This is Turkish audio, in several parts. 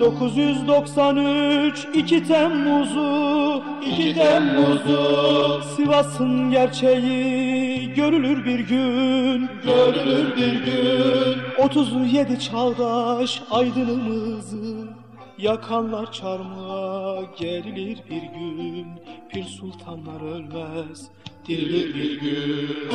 993 2 Temmuz'u 2 Temmuz'u. Sivas'ın gerçeği görülür bir gün görülür bir gün. 37 çağdaş aydınımızı Yakanlar çarmıha gerilir bir gün. Pir sultanlar ölmez dirilir bir gün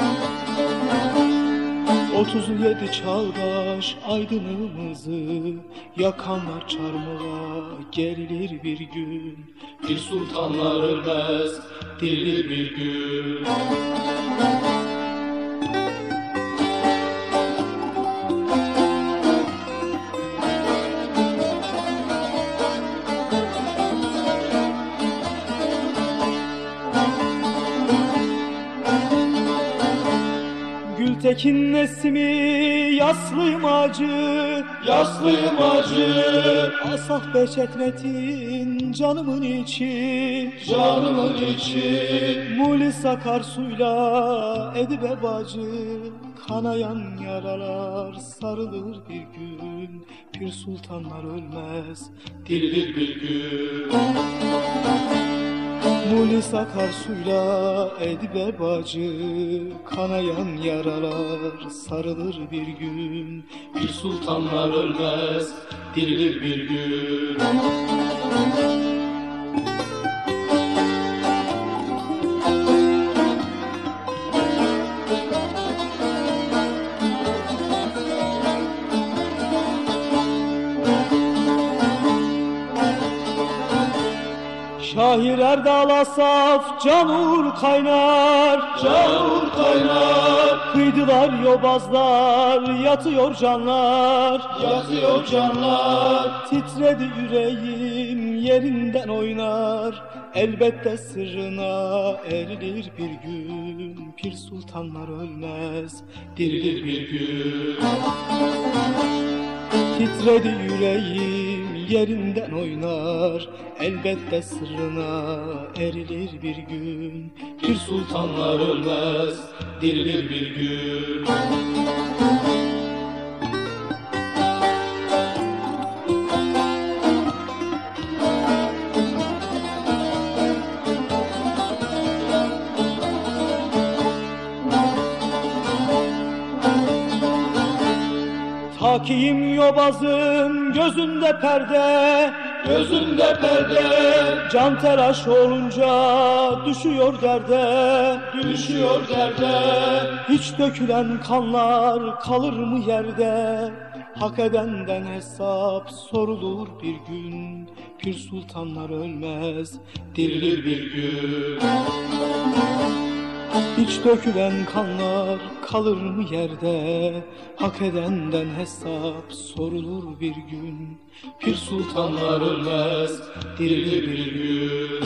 37 çağdaş aydınımızı Yakanlar çarmıha gerilir bir gün. Bir sultanlar ölmez dirilir bir gün Gültekin Nesimi yaslıyım acı Yaslıyım acı. Asaf Behçet Metin canımın içi Canımın içi. Mulis akarsuyla Edibe bacı Kanayan yaralar sarılır bir gün. Pir sultanlar ölmez dirilir bir gün Mulis akarsuyla Edibe bacı Kanayan yaralar sarılır bir gün. Bir sultanlar ölmez dirilir bir gün Şahir Erdal Asaf canur kaynar. Canur kaynar. Kıydılar yobazlar yatıyor canlar. Yatıyor canlar. Titredi yüreğim yerinden oynar. Elbette sırrına erilir bir gün. Pir sultanlar ölmez dirilir bir gün. Titredi yüreğim yerinden oynar. Elbette sırrına erilir bir gün. Bir sultanlar ölmez dirilir bir gün Takiyim yobazın gözünde perde. Gözünde perde. Can telaş olunca düşüyor derde. Düşüyor derde. Hiç dökülen kanlar kalır mı yerde? Hak edenden hesap sorulur bir gün. Pir sultanlar ölmez dirilir bir gün Hiç dökülen kanlar kalır mı yerde? Hak edenden hesap sorulur bir gün. Bir sultanlar ölmez dirilir bir gün